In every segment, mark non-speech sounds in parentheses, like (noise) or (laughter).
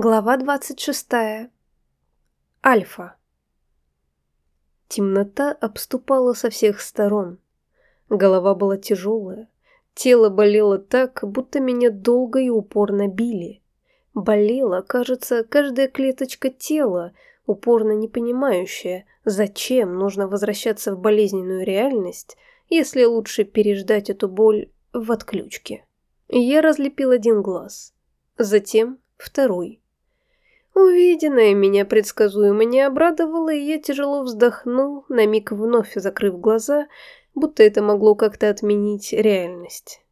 Глава 26. Альфа. Темнота обступала со всех сторон. Голова была тяжелая. Тело болело так, будто меня долго и упорно били. Болела, кажется, каждая клеточка тела, упорно не понимающая, зачем нужно возвращаться в болезненную реальность, если лучше переждать эту боль в отключке. Я разлепил один глаз. Затем второй. Увиденное меня предсказуемо не обрадовало, и я тяжело вздохнул, на миг вновь закрыв глаза, будто это могло как-то отменить реальность.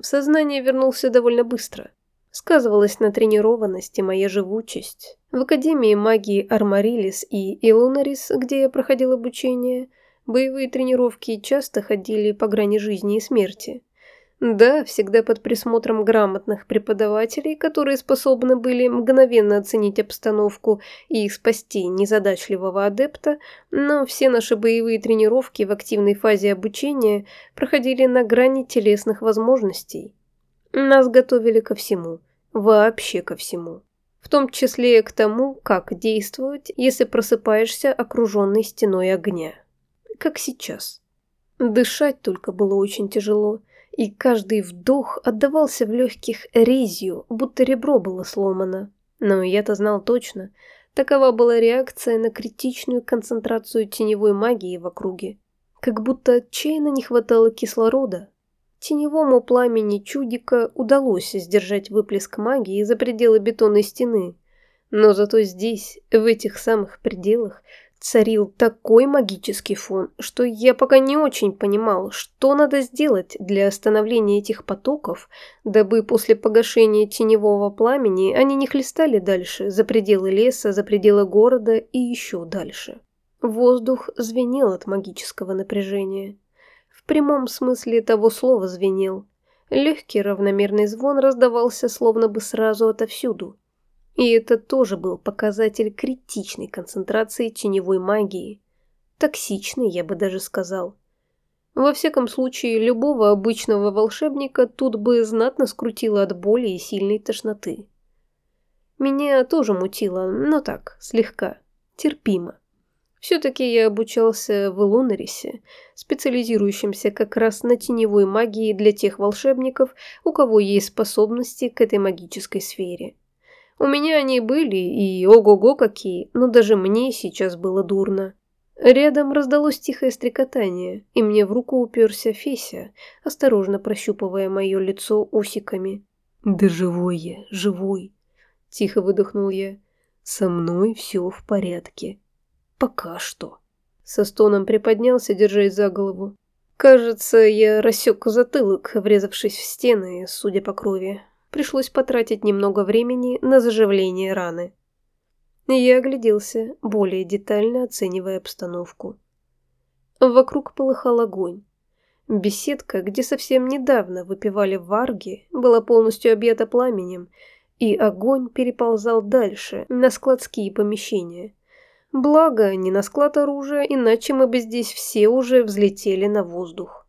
В сознание вернулся довольно быстро. Сказывалась на тренированности моя живучесть. В Академии магии Армарилис и Илунарис, где я проходил обучение, боевые тренировки часто ходили по грани жизни и смерти. Да, всегда под присмотром грамотных преподавателей, которые способны были мгновенно оценить обстановку и спасти незадачливого адепта, но все наши боевые тренировки в активной фазе обучения проходили на грани телесных возможностей. Нас готовили ко всему, вообще ко всему. В том числе к тому, как действовать, если просыпаешься окруженный стеной огня. Как сейчас. Дышать только было очень тяжело – и каждый вдох отдавался в легких резью, будто ребро было сломано. Но я-то знал точно, такова была реакция на критичную концентрацию теневой магии в округе. Как будто отчаянно не хватало кислорода. Теневому пламени чудика удалось сдержать выплеск магии за пределы бетонной стены. Но зато здесь, в этих самых пределах, царил такой магический фон, что я пока не очень понимал, что надо сделать для остановления этих потоков, дабы после погашения теневого пламени они не хлестали дальше, за пределы леса, за пределы города и еще дальше. Воздух звенел от магического напряжения. В прямом смысле того слова звенел. Легкий равномерный звон раздавался словно бы сразу отовсюду – и это тоже был показатель критичной концентрации теневой магии. Токсичный, я бы даже сказал. Во всяком случае, любого обычного волшебника тут бы знатно скрутило от боли и сильной тошноты. Меня тоже мутило, но так, слегка, терпимо. Все-таки я обучался в Лунарисе, специализирующемся как раз на теневой магии для тех волшебников, у кого есть способности к этой магической сфере. У меня они были, и ого-го какие, но даже мне сейчас было дурно. Рядом раздалось тихое стрекотание, и мне в руку уперся Феся, осторожно прощупывая мое лицо усиками. «Да живой я, живой!» – тихо выдохнул я. «Со мной все в порядке. Пока что». Со стоном приподнялся, держась за голову. Кажется, я рассек затылок, врезавшись в стены, судя по крови пришлось потратить немного времени на заживление раны. Я огляделся, более детально оценивая обстановку. Вокруг полыхал огонь. Беседка, где совсем недавно выпивали варги, была полностью объята пламенем, и огонь переползал дальше, на складские помещения. Благо, не на склад оружия, иначе мы бы здесь все уже взлетели на воздух.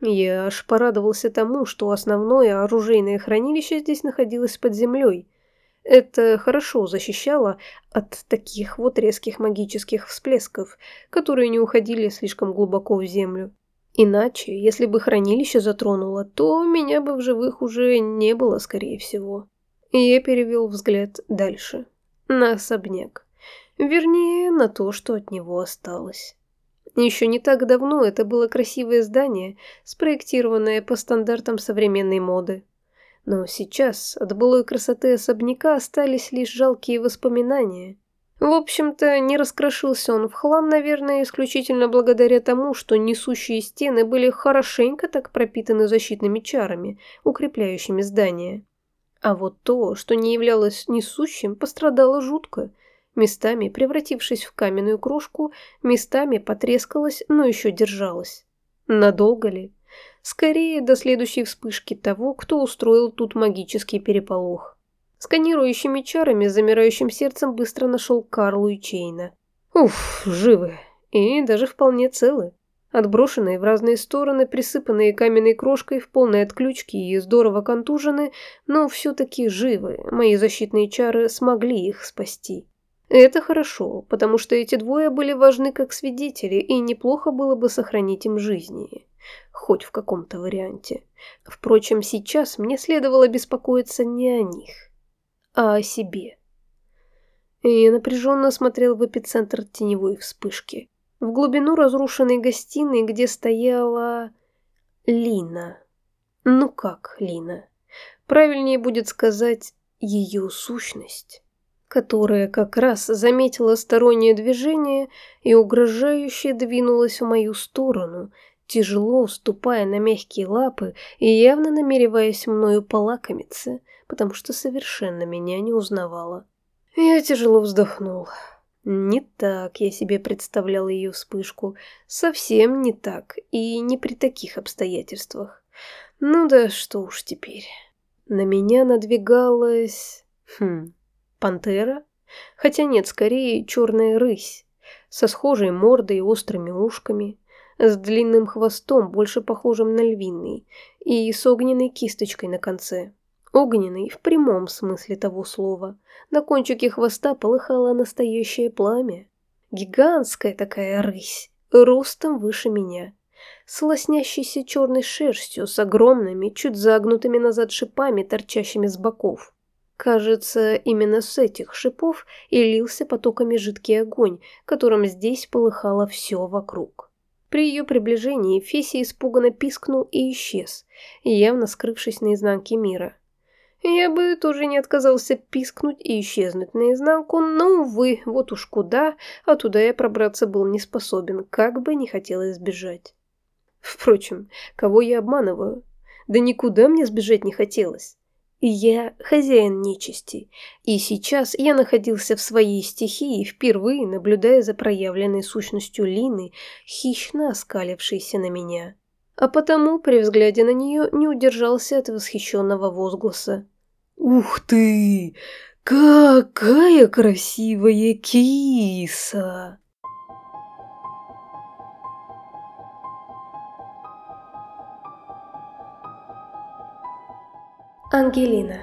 Я аж порадовался тому, что основное оружейное хранилище здесь находилось под землей. Это хорошо защищало от таких вот резких магических всплесков, которые не уходили слишком глубоко в землю. Иначе, если бы хранилище затронуло, то меня бы в живых уже не было, скорее всего. Я перевел взгляд дальше. На особняк. Вернее, на то, что от него осталось. Еще не так давно это было красивое здание, спроектированное по стандартам современной моды. Но сейчас от былой красоты особняка остались лишь жалкие воспоминания. В общем-то, не раскрошился он в хлам, наверное, исключительно благодаря тому, что несущие стены были хорошенько так пропитаны защитными чарами, укрепляющими здание. А вот то, что не являлось несущим, пострадало жутко – местами превратившись в каменную крошку, местами потрескалась, но еще держалась. Надолго ли? Скорее, до следующей вспышки того, кто устроил тут магический переполох. Сканирующими чарами замирающим сердцем быстро нашел Карлу и Чейна. Уф, живы. И даже вполне целы. Отброшенные в разные стороны, присыпанные каменной крошкой в полной отключке и здорово контужены, но все-таки живы, мои защитные чары смогли их спасти. Это хорошо, потому что эти двое были важны как свидетели, и неплохо было бы сохранить им жизни. Хоть в каком-то варианте. Впрочем, сейчас мне следовало беспокоиться не о них, а о себе. Я напряженно смотрел в эпицентр теневой вспышки. В глубину разрушенной гостиной, где стояла... Лина. Ну как Лина? Правильнее будет сказать ее сущность которая как раз заметила стороннее движение и угрожающе двинулась в мою сторону, тяжело ступая на мягкие лапы и явно намереваясь мною полакомиться, потому что совершенно меня не узнавала. Я тяжело вздохнул. Не так я себе представлял ее вспышку, совсем не так и не при таких обстоятельствах. Ну да что уж теперь. На меня надвигалась... Хм, Пантера? Хотя нет, скорее черная рысь, со схожей мордой и острыми ушками, с длинным хвостом, больше похожим на львиный, и с огненной кисточкой на конце. Огненный в прямом смысле того слова. На кончике хвоста полыхало настоящее пламя. Гигантская такая рысь, ростом выше меня, с лоснящейся черной шерстью, с огромными, чуть загнутыми назад шипами, торчащими с боков. Кажется, именно с этих шипов и лился потоками жидкий огонь, которым здесь полыхало все вокруг. При ее приближении Феси испуганно пискнул и исчез, явно скрывшись на изнанке мира. Я бы тоже не отказался пискнуть и исчезнуть наизнанку, но, увы, вот уж куда, а туда я пробраться был не способен, как бы не хотелось сбежать. Впрочем, кого я обманываю? Да никуда мне сбежать не хотелось. Я хозяин нечисти, и сейчас я находился в своей стихии, впервые наблюдая за проявленной сущностью Лины, хищно оскалившейся на меня. А потому, при взгляде на нее, не удержался от восхищенного возгласа. «Ух ты! Какая красивая киса!» Ангелина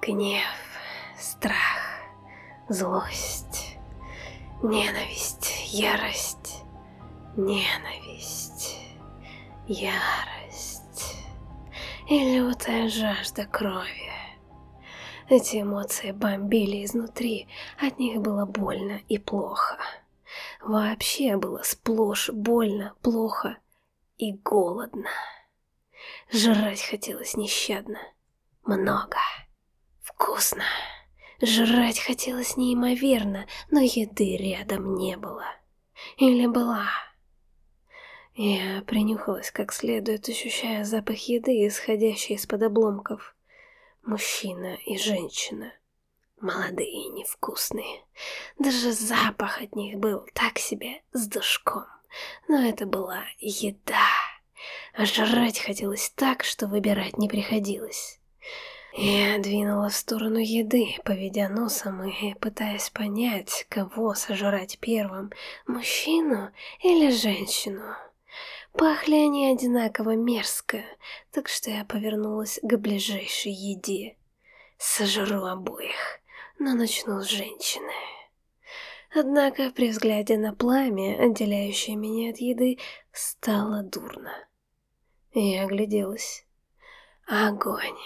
Гнев, страх, злость, ненависть, ярость, ненависть, ярость и лютая жажда крови. Эти эмоции бомбили изнутри, от них было больно и плохо. Вообще было сплошь больно, плохо и голодно. Жрать хотелось нещадно. Много. Вкусно. Жрать хотелось неимоверно, но еды рядом не было. Или была. Я принюхалась как следует, ощущая запах еды, исходящий из-под обломков. Мужчина и женщина. Молодые и невкусные. Даже запах от них был так себе, с душком но это была еда. А жрать хотелось так, что выбирать не приходилось. Я двинула в сторону еды, поведя носом и пытаясь понять, кого сожрать первым, мужчину или женщину. Пахли они одинаково мерзко, так что я повернулась к ближайшей еде. Сожру обоих, но начну с женщины. Однако при взгляде на пламя, отделяющее меня от еды, стало дурно. Я огляделась. Огонь.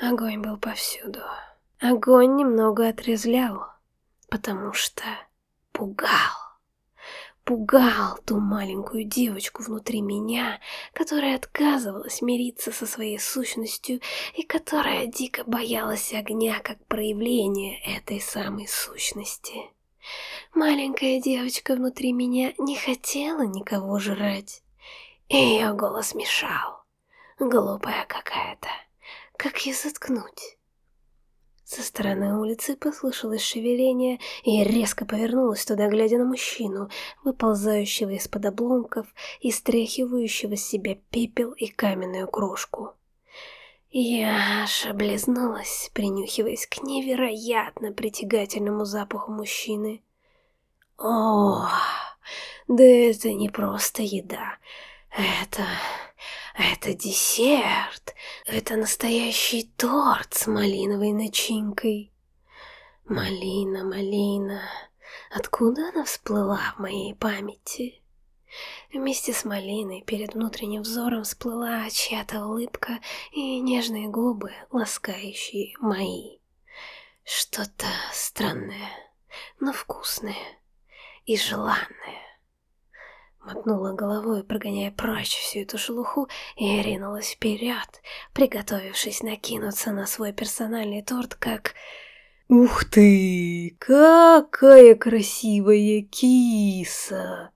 Огонь был повсюду. Огонь немного отрезвлял, потому что пугал. Пугал ту маленькую девочку внутри меня, которая отказывалась мириться со своей сущностью и которая дико боялась огня как проявления этой самой сущности. Маленькая девочка внутри меня не хотела никого жрать. И ее голос мешал. Глупая какая-то. Как ее заткнуть? Со стороны улицы послышалось шевеление, и я резко повернулась туда, глядя на мужчину, выползающего из-под обломков и стряхивающего с себя пепел и каменную крошку. Я аж облизнулась, принюхиваясь к невероятно притягательному запаху мужчины. О, да это не просто еда. Это... это десерт. Это настоящий торт с малиновой начинкой. Малина, малина. Откуда она всплыла в моей памяти? Вместе с малиной перед внутренним взором всплыла чья-то улыбка и нежные губы, ласкающие мои. Что-то странное, но вкусное и желанное. Мотнула головой, прогоняя прочь всю эту шелуху, и ринулась вперед, приготовившись накинуться на свой персональный торт, как... «Ух ты! Какая красивая киса!»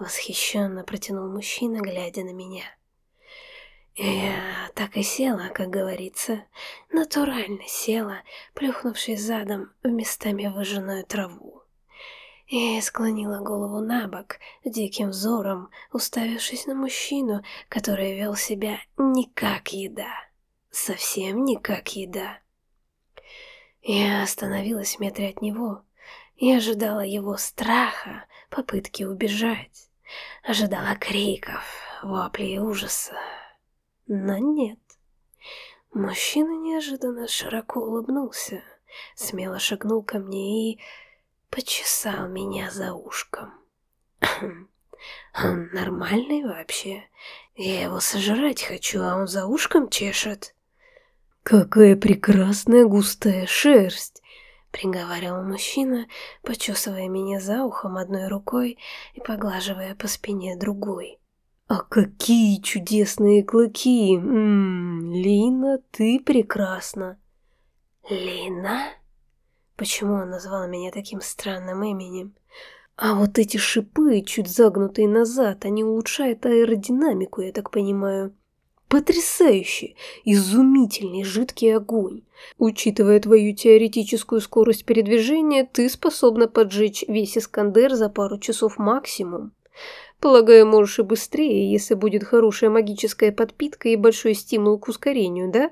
Восхищенно протянул мужчина, глядя на меня. Я так и села, как говорится, натурально села, плюхнувшись задом в местами выжженную траву. И склонила голову на бок, диким взором, уставившись на мужчину, который вел себя не как еда. Совсем не как еда. Я остановилась в метре от него и ожидала его страха, попытки убежать. Ожидала криков, воплей ужаса. Но нет. Мужчина неожиданно широко улыбнулся, смело шагнул ко мне и почесал меня за ушком. (clears throat) Он нормальный вообще. Я его сожрать хочу, а он за ушком чешет. Какая прекрасная густая шерсть! Приговаривал мужчина, почесывая меня за ухом одной рукой и поглаживая по спине другой. «А какие чудесные клыки! Ммм, Лина, ты прекрасна!» «Лина?» Почему он назвал меня таким странным именем? А вот эти шипы, чуть загнутые назад, они улучшают аэродинамику, я так понимаю. Потрясающий, изумительный жидкий огонь. Учитывая твою теоретическую скорость передвижения, ты способна поджечь весь Искандер за пару часов максимум. Полагаю, можешь и быстрее, если будет хорошая магическая подпитка и большой стимул к ускорению, да?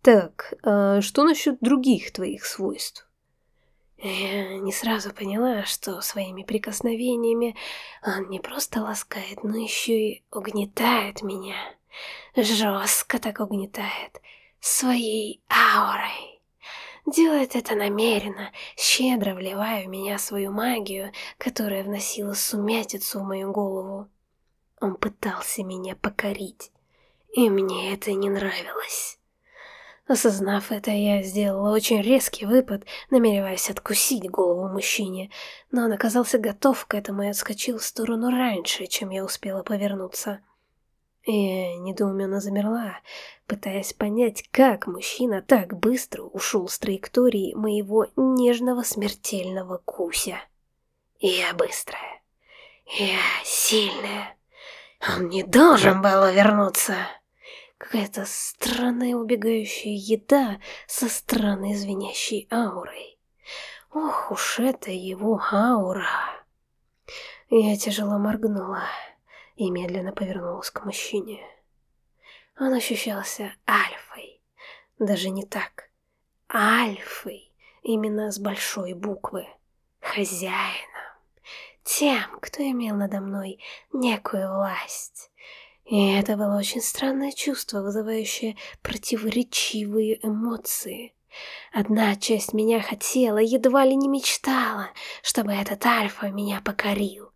Так, а что насчет других твоих свойств? Я не сразу поняла, что своими прикосновениями он не просто ласкает, но еще и угнетает меня жестко так угнетает своей аурой. Делает это намеренно, щедро вливая в меня свою магию, которая вносила сумятицу в мою голову. Он пытался меня покорить, и мне это не нравилось. Осознав это, я сделала очень резкий выпад, намереваясь откусить голову мужчине, но он оказался готов к этому и отскочил в сторону раньше, чем я успела повернуться. И недоуменно замерла, пытаясь понять, как мужчина так быстро ушел с траектории моего нежного смертельного куся. Я быстрая. Я сильная. Он не должен был вернуться. Какая-то странная убегающая еда со странной звенящей аурой. Ох уж это его аура. Я тяжело моргнула и медленно повернулась к мужчине. Он ощущался альфой. Даже не так. Альфой, именно с большой буквы. Хозяином. Тем, кто имел надо мной некую власть. И это было очень странное чувство, вызывающее противоречивые эмоции. Одна часть меня хотела, едва ли не мечтала, чтобы этот альфа меня покорил.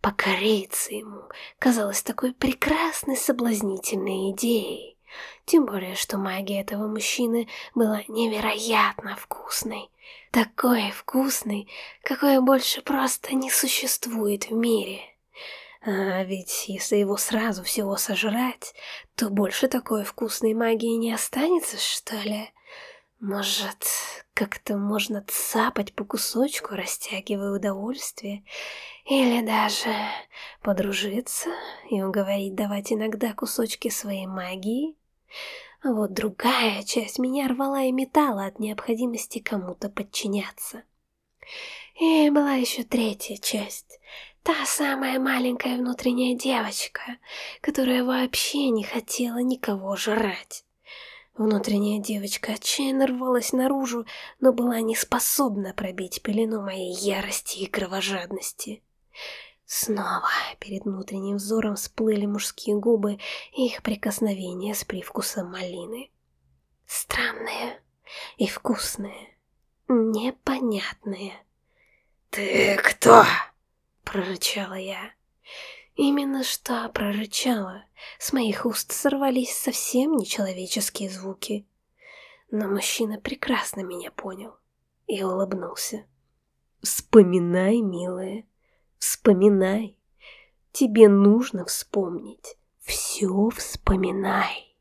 Покориться ему казалось такой прекрасной соблазнительной идеей. Тем более, что магия этого мужчины была невероятно вкусной. Такой вкусной, какой больше просто не существует в мире. А ведь если его сразу всего сожрать, то больше такой вкусной магии не останется, что ли? Может, как-то можно цапать по кусочку, растягивая удовольствие, или даже подружиться и уговорить давать иногда кусочки своей магии. Вот другая часть меня рвала и метала от необходимости кому-то подчиняться. И была еще третья часть, та самая маленькая внутренняя девочка, которая вообще не хотела никого жрать. Внутренняя девочка отчаянно рвалась наружу, но была не способна пробить пелену моей ярости и кровожадности. Снова перед внутренним взором всплыли мужские губы и их прикосновения с привкусом малины. Странные и вкусные, непонятные. «Ты кто?» — прорычала я. Именно что прорычала. С моих уст сорвались совсем нечеловеческие звуки. Но мужчина прекрасно меня понял и улыбнулся. «Вспоминай, милая, вспоминай. Тебе нужно вспомнить. Все вспоминай».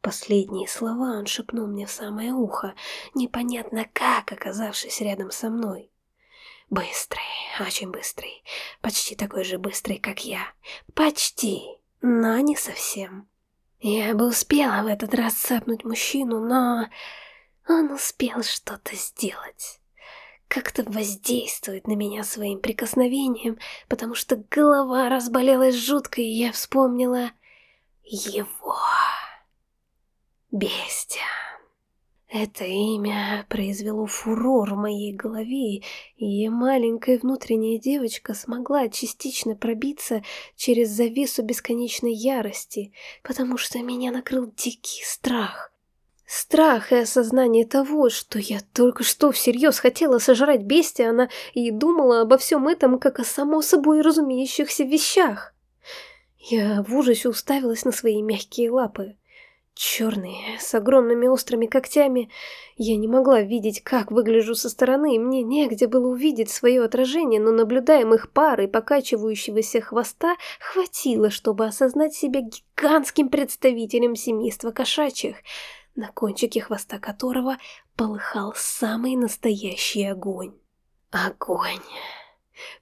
Последние слова он шепнул мне в самое ухо, непонятно как оказавшись рядом со мной. Быстрый, очень быстрый, почти такой же быстрый, как я. Почти, но не совсем. Я бы успела в этот раз цапнуть мужчину, но он успел что-то сделать. Как-то воздействует на меня своим прикосновением, потому что голова разболелась жутко, и я вспомнила его. Бестия. Это имя произвело фурор в моей голове, и маленькая внутренняя девочка смогла частично пробиться через завесу бесконечной ярости, потому что меня накрыл дикий страх. Страх и осознание того, что я только что всерьез хотела сожрать бестиана и думала обо всем этом как о само собой разумеющихся вещах. Я в ужасе уставилась на свои мягкие лапы. Черные, с огромными острыми когтями. Я не могла видеть, как выгляжу со стороны, мне негде было увидеть свое отражение, но наблюдаемых пар и покачивающегося хвоста хватило, чтобы осознать себя гигантским представителем семейства кошачьих, на кончике хвоста которого полыхал самый настоящий огонь. Огонь.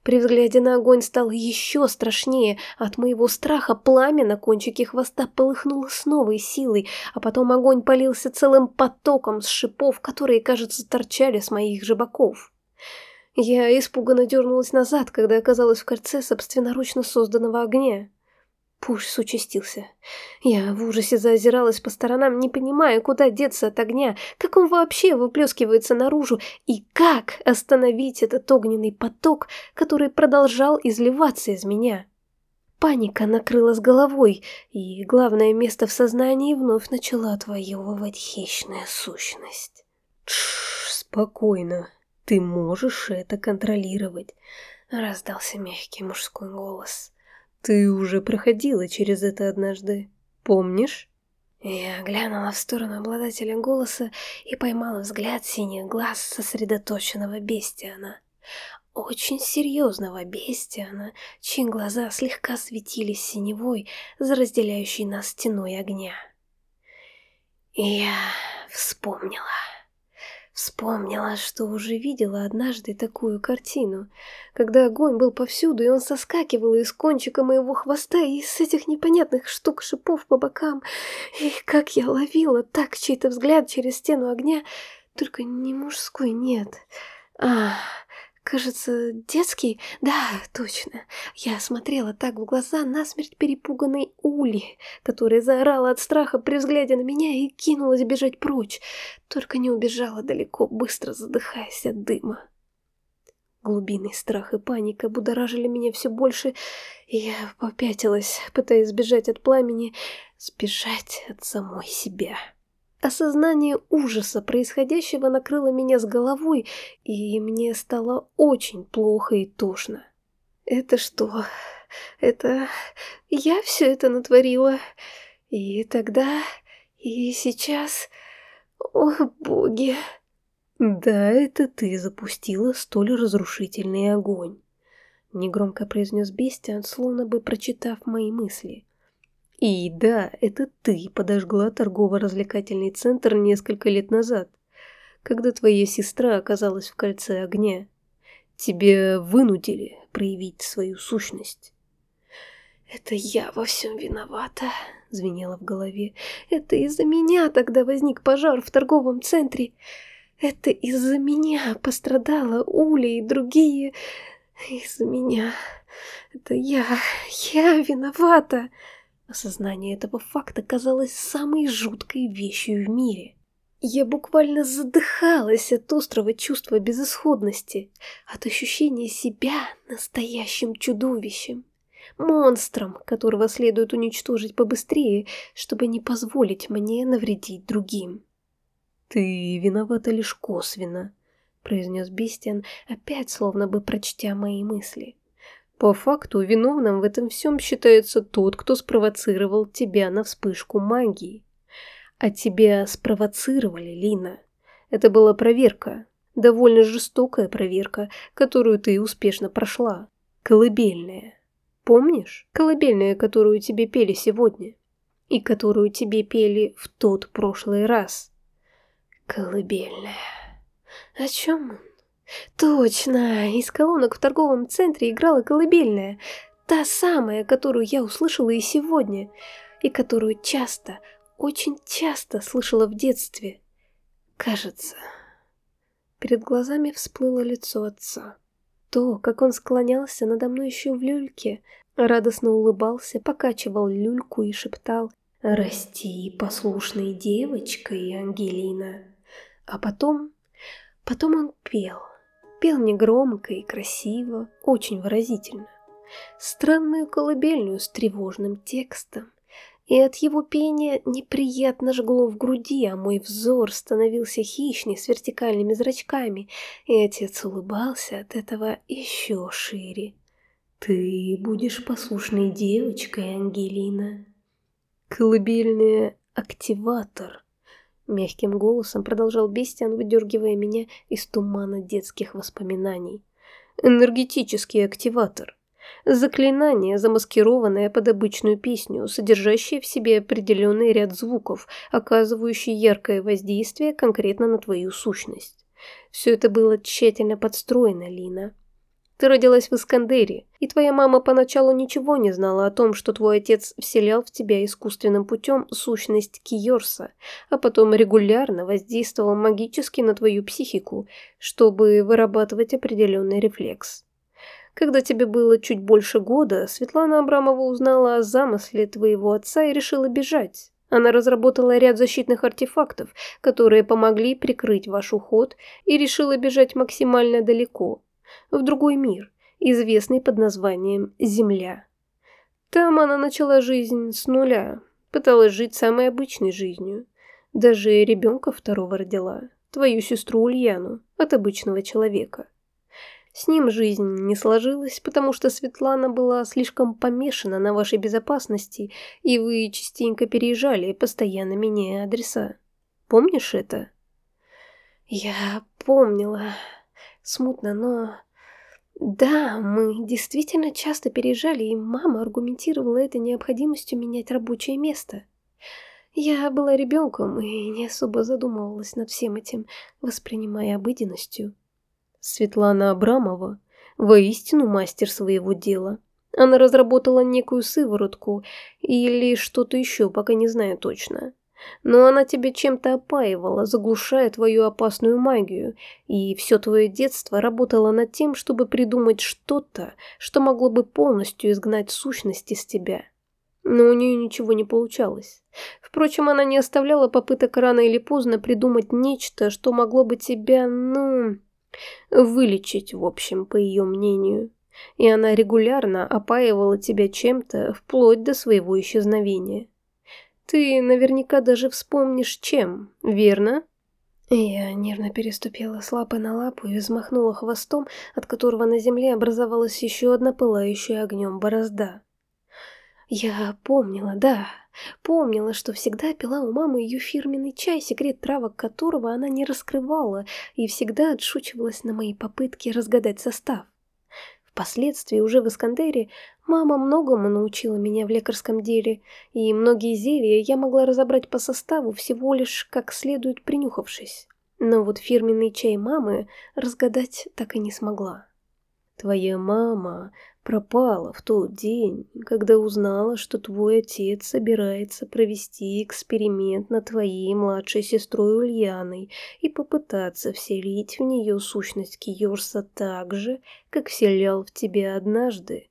При взгляде на огонь стало еще страшнее. От моего страха пламя на кончике хвоста полыхнуло с новой силой, а потом огонь полился целым потоком с шипов, которые, кажется, торчали с моих же боков. Я испуганно дернулась назад, когда оказалась в кольце собственноручно созданного огня. Пульс участился. Я в ужасе заозиралась по сторонам, не понимая, куда деться от огня, как он вообще выплескивается наружу, и как остановить этот огненный поток, который продолжал изливаться из меня. Паника накрыла с головой, и главное место в сознании вновь начала отвоевывать хищная сущность. Тш, спокойно, ты можешь это контролировать, раздался мягкий мужской голос. Ты уже проходила через это однажды, помнишь? Я глянула в сторону обладателя голоса и поймала взгляд синих глаз сосредоточенного бестиана. Очень серьезного бестиана, чьи глаза слегка светились синевой за разделяющей нас стеной огня. Я вспомнила. Вспомнила, что уже видела однажды такую картину, когда огонь был повсюду, и он соскакивал из кончика моего хвоста и из этих непонятных штук шипов по бокам. И как я ловила так чей-то взгляд через стену огня, только не мужской, нет. Ах... Кажется, детский? Да, точно. Я смотрела так в глаза насмерть перепуганной Ули, которая заорала от страха при взгляде на меня и кинулась бежать прочь, только не убежала далеко, быстро задыхаясь от дыма. Глубинный страх и паника будоражили меня все больше, и я попятилась, пытаясь сбежать от пламени, сбежать от самой себя. Осознание ужаса происходящего накрыло меня с головой, и мне стало очень плохо и тошно. Это что? Это... Я все это натворила? И тогда... И сейчас... О, боги! Да, это ты запустила столь разрушительный огонь. Негромко произнес Бестиан, словно бы прочитав мои мысли. И да, это ты подожгла торгово-развлекательный центр несколько лет назад, когда твоя сестра оказалась в кольце огня. Тебе вынудили проявить свою сущность. «Это я во всем виновата», — звенело в голове. «Это из-за меня тогда возник пожар в торговом центре. Это из-за меня пострадала Уля и другие. Из-за меня. Это я. Я виновата». Осознание этого факта казалось самой жуткой вещью в мире. Я буквально задыхалась от острого чувства безысходности, от ощущения себя настоящим чудовищем, монстром, которого следует уничтожить побыстрее, чтобы не позволить мне навредить другим. «Ты виновата лишь косвенно», — произнес Бестиан, опять словно бы прочтя мои мысли. «По факту виновным в этом всем считается тот, кто спровоцировал тебя на вспышку магии. А тебя спровоцировали, Лина. Это была проверка, довольно жестокая проверка, которую ты успешно прошла. Колыбельная. Помнишь? Колыбельная, которую тебе пели сегодня. И которую тебе пели в тот прошлый раз. Колыбельная. О чем он? Точно, из колонок в торговом центре играла колыбельная. Та самая, которую я услышала и сегодня. И которую часто, очень часто слышала в детстве. Кажется. Перед глазами всплыло лицо отца. То, как он склонялся надо мной еще в люльке, радостно улыбался, покачивал люльку и шептал «Расти послушной девочкой, Ангелина». А потом... Потом он пел. Пел негромко и красиво, очень выразительно. Странную колыбельную с тревожным текстом и от его пения неприятно жгло в груди, а мой взор становился хищный, с вертикальными зрачками, и отец улыбался от этого еще шире. «Ты будешь послушной девочкой, Ангелина». «Колыбельный активатор», — мягким голосом продолжал Бестиан, выдергивая меня из тумана детских воспоминаний. «Энергетический активатор». Заклинание, замаскированное под обычную песню, содержащее в себе определенный ряд звуков, оказывающий яркое воздействие конкретно на твою сущность. Все это было тщательно подстроено, Лина. Ты родилась в Искандере, и твоя мама поначалу ничего не знала о том, что твой отец вселял в тебя искусственным путем сущность Киорса, а потом регулярно воздействовал магически на твою психику, чтобы вырабатывать определенный рефлекс. Когда тебе было чуть больше года, Светлана Абрамова узнала о замысле твоего отца и решила бежать. Она разработала ряд защитных артефактов, которые помогли прикрыть ваш уход, и решила бежать максимально далеко, в другой мир, известный под названием Земля. Там она начала жизнь с нуля, пыталась жить самой обычной жизнью. Даже ребенка второго родила, твою сестру Ульяну, от обычного человека. С ним жизнь не сложилась, потому что Светлана была слишком помешана на вашей безопасности, и вы частенько переезжали, постоянно меняя адреса. Помнишь это? Я помнила. Смутно, но... Да, мы действительно часто переезжали, и мама аргументировала это необходимостью менять рабочее место. Я была ребенком и не особо задумывалась над всем этим, воспринимая обыденностью. Светлана Абрамова воистину мастер своего дела. Она разработала некую сыворотку или что-то еще, пока не знаю точно. Но она тебя чем-то опаивала, заглушая твою опасную магию, и все твое детство работала над тем, чтобы придумать что-то, что могло бы полностью изгнать сущность из тебя. Но у нее ничего не получалось. Впрочем, она не оставляла попыток рано или поздно придумать нечто, что могло бы тебя, ну, Вылечить, в общем, по ее мнению. И она регулярно опаивала тебя чем-то вплоть до своего исчезновения. Ты наверняка даже вспомнишь, чем, верно? Я нервно переступила с лапы на лапу и взмахнула хвостом, от которого на земле образовалась еще одна пылающая огнем борозда. Я помнила, да, помнила, что всегда пила у мамы ее фирменный чай, секрет травок которого она не раскрывала, и всегда отшучивалась на мои попытки разгадать состав. Впоследствии, уже в Искандере, мама многому научила меня в лекарском деле, и многие зелья я могла разобрать по составу всего лишь как следует принюхавшись. Но вот фирменный чай мамы разгадать так и не смогла. Твоя мама пропала в тот день, когда узнала, что твой отец собирается провести эксперимент над твоей младшей сестрой Ульяной и попытаться вселить в нее сущность Киорса так же, как вселял в тебя однажды.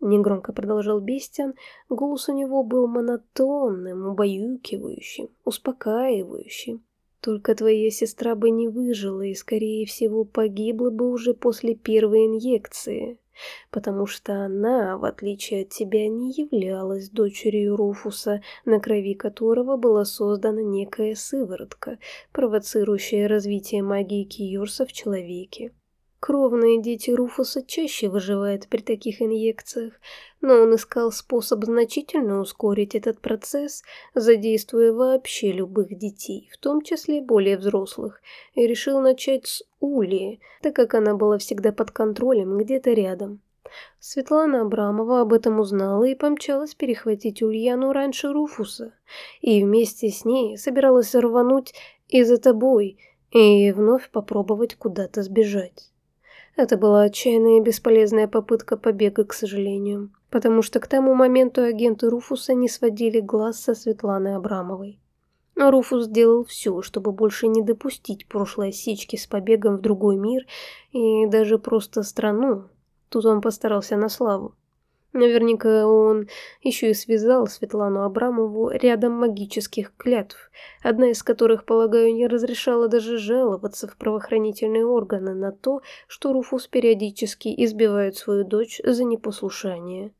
Негромко продолжал Бестиан, голос у него был монотонным, убаюкивающим, успокаивающим. Только твоя сестра бы не выжила и, скорее всего, погибла бы уже после первой инъекции, потому что она, в отличие от тебя, не являлась дочерью Руфуса, на крови которого была создана некая сыворотка, провоцирующая развитие магии Киюрса в человеке. Кровные дети Руфуса чаще выживают при таких инъекциях, но он искал способ значительно ускорить этот процесс, задействуя вообще любых детей, в том числе более взрослых, и решил начать с Ули, так как она была всегда под контролем где-то рядом. Светлана Абрамова об этом узнала и помчалась перехватить Ульяну раньше Руфуса, и вместе с ней собиралась рвануть и за тобой, и вновь попробовать куда-то сбежать. Это была отчаянная и бесполезная попытка побега, к сожалению, потому что к тому моменту агенты Руфуса не сводили глаз со Светланы Абрамовой. Руфус сделал все, чтобы больше не допустить прошлой осечки с побегом в другой мир и даже просто страну. Тут он постарался на славу. Наверняка он еще и связал Светлану Абрамову рядом магических клятв, одна из которых, полагаю, не разрешала даже жаловаться в правоохранительные органы на то, что Руфус периодически избивает свою дочь за непослушание.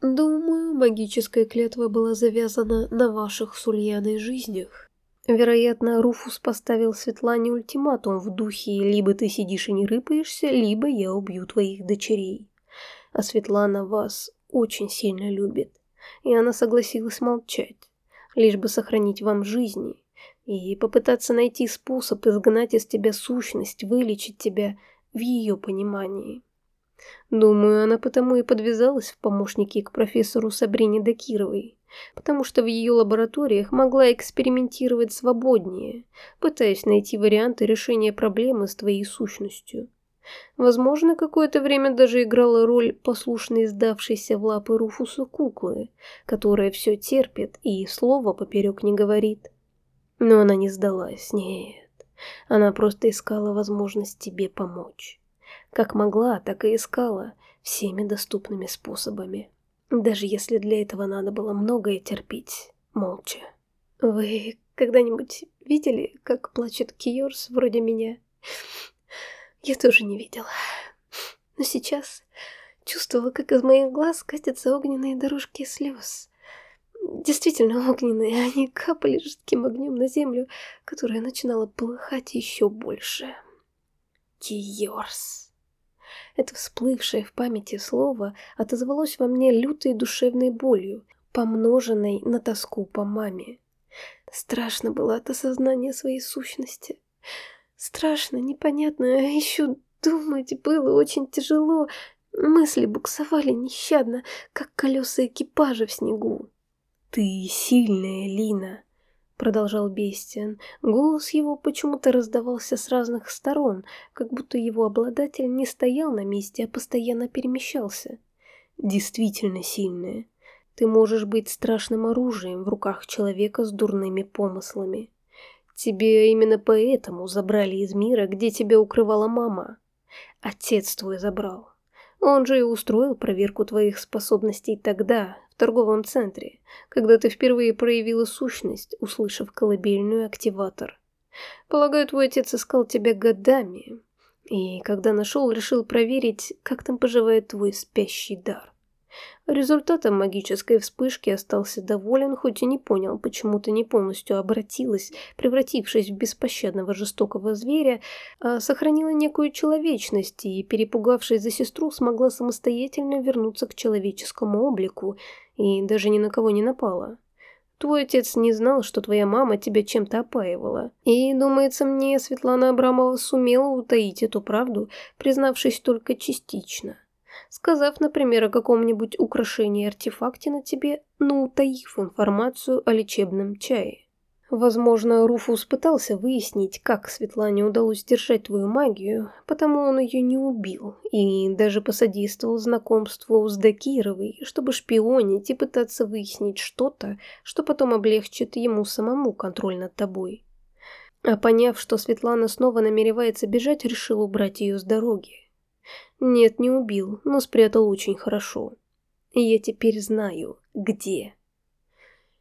Думаю, магическая клятва была завязана на ваших с Ульяной жизнях. Вероятно, Руфус поставил Светлане ультиматум в духе «либо ты сидишь и не рыпаешься, либо я убью твоих дочерей» а Светлана вас очень сильно любит, и она согласилась молчать, лишь бы сохранить вам жизни и попытаться найти способ изгнать из тебя сущность, вылечить тебя в ее понимании. Думаю, она потому и подвязалась в помощники к профессору Сабрине Дакировой, потому что в ее лабораториях могла экспериментировать свободнее, пытаясь найти варианты решения проблемы с твоей сущностью. Возможно, какое-то время даже играла роль послушной сдавшейся в лапы Руфуса куклы, которая все терпит и слова поперек не говорит. Но она не сдалась, нет. Она просто искала возможность тебе помочь. Как могла, так и искала, всеми доступными способами. Даже если для этого надо было многое терпеть, молча. Вы когда-нибудь видели, как плачет Киорс вроде меня? Я тоже не видела. Но сейчас чувствовала, как из моих глаз катятся огненные дорожки слез. Действительно огненные, они капали жидким огнем на землю, которая начинала полыхать еще больше. Киорс. Это всплывшее в памяти слово отозвалось во мне лютой душевной болью, помноженной на тоску по маме. Страшно было от осознания своей сущности. Страшно, непонятно, а еще думать было очень тяжело. Мысли буксовали нещадно, как колеса экипажа в снегу. «Ты сильная, Лина», — продолжал Бестиан. Голос его почему-то раздавался с разных сторон, как будто его обладатель не стоял на месте, а постоянно перемещался. «Действительно сильная. Ты можешь быть страшным оружием в руках человека с дурными помыслами. Тебе именно поэтому забрали из мира, где тебя укрывала мама. Отец твой забрал. Он же и устроил проверку твоих способностей тогда, в торговом центре, когда ты впервые проявила сущность, услышав колыбельную активатор. Полагаю, твой отец искал тебя годами, и когда нашел, решил проверить, как там поживает твой спящий дар. Результатом магической вспышки остался доволен, хоть и не понял, почему ты не полностью обратилась, превратившись в беспощадного жестокого зверя, а сохранила некую человечность и, перепугавшись за сестру, смогла самостоятельно вернуться к человеческому облику и даже ни на кого не напала. Твой отец не знал, что твоя мама тебя чем-то опаивала. И, думается мне, Светлана Абрамова сумела утаить эту правду, признавшись только частично сказав, например, о каком-нибудь украшении-артефакте на тебе, но утаив информацию о лечебном чае. Возможно, Руфус пытался выяснить, как Светлане удалось держать твою магию, потому он ее не убил и даже посодействовал знакомству с Дакировой, чтобы шпионить и пытаться выяснить что-то, что потом облегчит ему самому контроль над тобой. А поняв, что Светлана снова намеревается бежать, решил убрать ее с дороги. Нет, не убил, но спрятал очень хорошо. И я теперь знаю, где.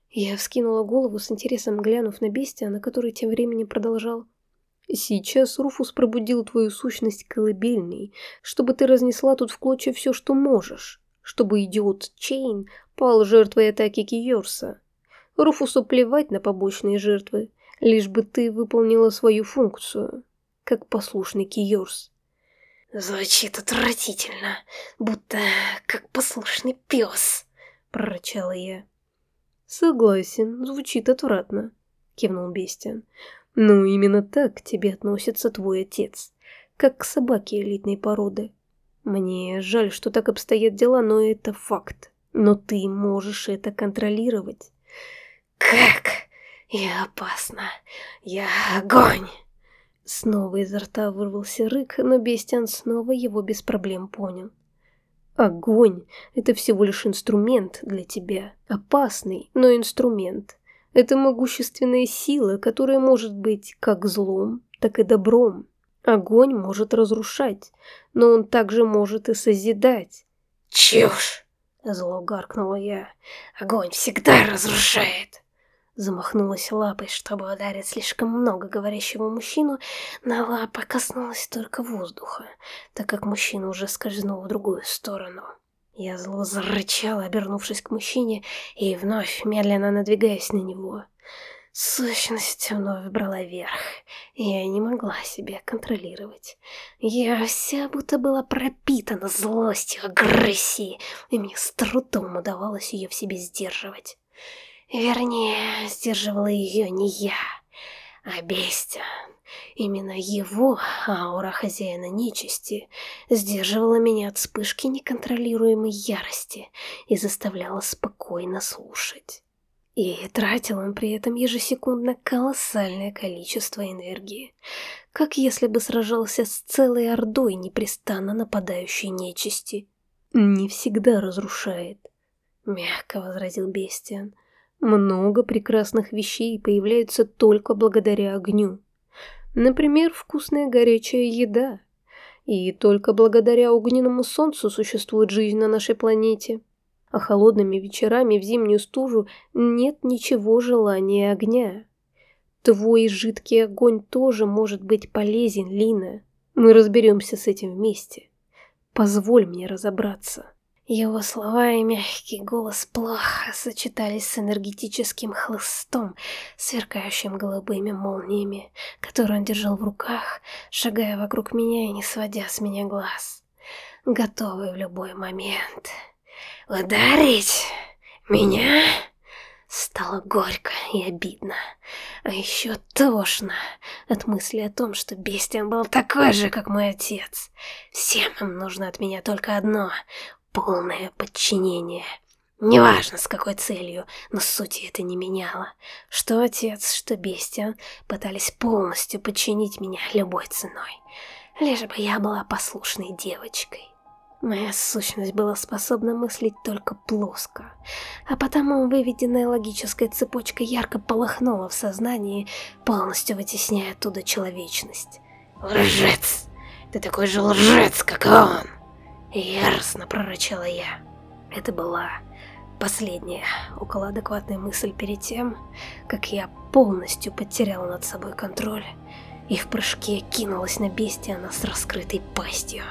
Я вскинула голову с интересом, глянув на бестия, на который тем временем продолжал. Сейчас Руфус пробудил твою сущность колыбельной, чтобы ты разнесла тут в клочья все, что можешь, чтобы идиот Чейн пал жертвой атаки Киорса. Руфусу плевать на побочные жертвы, лишь бы ты выполнила свою функцию, как послушный Киорс. «Звучит отвратительно, будто как послушный пес», — прорычала я. «Согласен, звучит отвратно», — кивнул Бестиан. «Ну, именно так к тебе относится твой отец, как к собаке элитной породы. Мне жаль, что так обстоят дела, но это факт. Но ты можешь это контролировать». «Как? Я опасна. Я огонь!» Снова изо рта вырвался рык, но Бестиан снова его без проблем понял. Огонь — это всего лишь инструмент для тебя. Опасный, но инструмент. Это могущественная сила, которая может быть как злом, так и добром. Огонь может разрушать, но он также может и созидать. «Чушь!» — зло гаркнула я. «Огонь всегда разрушает!» Замахнулась лапой, чтобы ударить слишком много говорящего мужчину, но лапа коснулась только воздуха, так как мужчина уже скользнул в другую сторону. Я зло зарычала, обернувшись к мужчине, и вновь медленно надвигаясь на него. Сущность вновь брала верх, я не могла себя контролировать. Я вся будто была пропитана злостью, агрессией, и мне с трудом удавалось ее в себе сдерживать. Вернее, сдерживала ее не я, а Бестиан. Именно его аура хозяина нечисти сдерживала меня от вспышки неконтролируемой ярости и заставляла спокойно слушать. И тратил он при этом ежесекундно колоссальное количество энергии, как если бы сражался с целой ордой непрестанно нападающей нечисти. «Не всегда разрушает», — мягко возразил Бестиан. Много прекрасных вещей появляются только благодаря огню. Например, вкусная горячая еда. И только благодаря огненному солнцу существует жизнь на нашей планете. А холодными вечерами в зимнюю стужу нет ничего желания огня. Твой жидкий огонь тоже может быть полезен, Лина. Мы разберемся с этим вместе. Позволь мне разобраться. Его слова и мягкий голос плохо сочетались с энергетическим хлыстом, сверкающим голубыми молниями, который он держал в руках, шагая вокруг меня и не сводя с меня глаз, готовый в любой момент. «Ударить? Меня?» Стало горько и обидно, а еще тошно от мысли о том, что Бестиан был такой же, как мой отец. Всем им нужно от меня только одно полное подчинение. Неважно, с какой целью, но сути это не меняло. Что отец, что Бестиан пытались полностью подчинить меня любой ценой. Лишь бы я была послушной девочкой. Моя сущность была способна мыслить только плоско, а потому выведенная логическая цепочка ярко полыхнула в сознании, полностью вытесняя оттуда человечность. «Лжец! Ты такой же лжец, как он!» Яростно прорычала я. Это была последняя около мысль перед тем, как я полностью потеряла над собой контроль и в прыжке кинулась на бестия с раскрытой пастью.